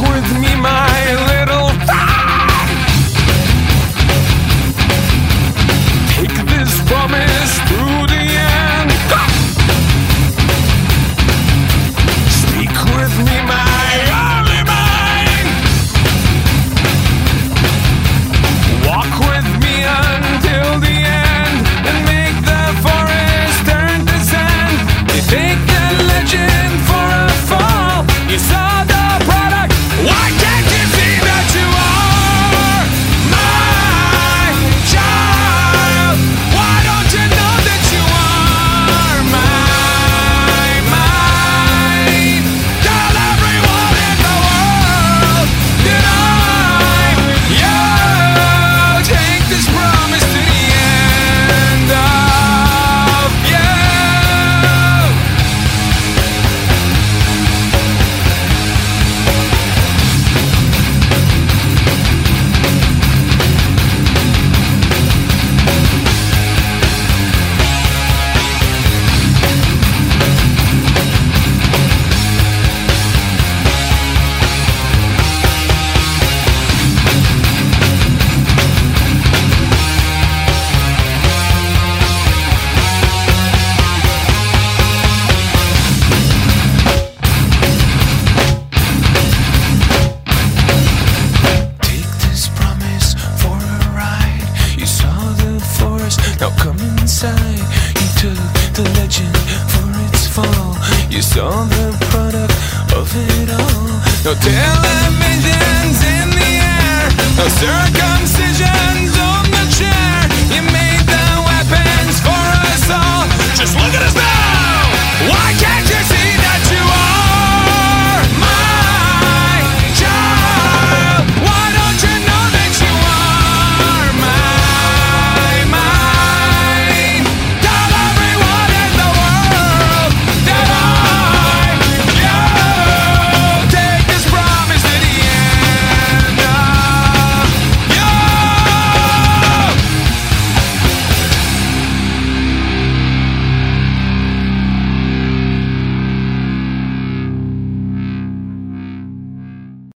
with me, my Took the legend for its fall. You saw the product of it all. Now tell me.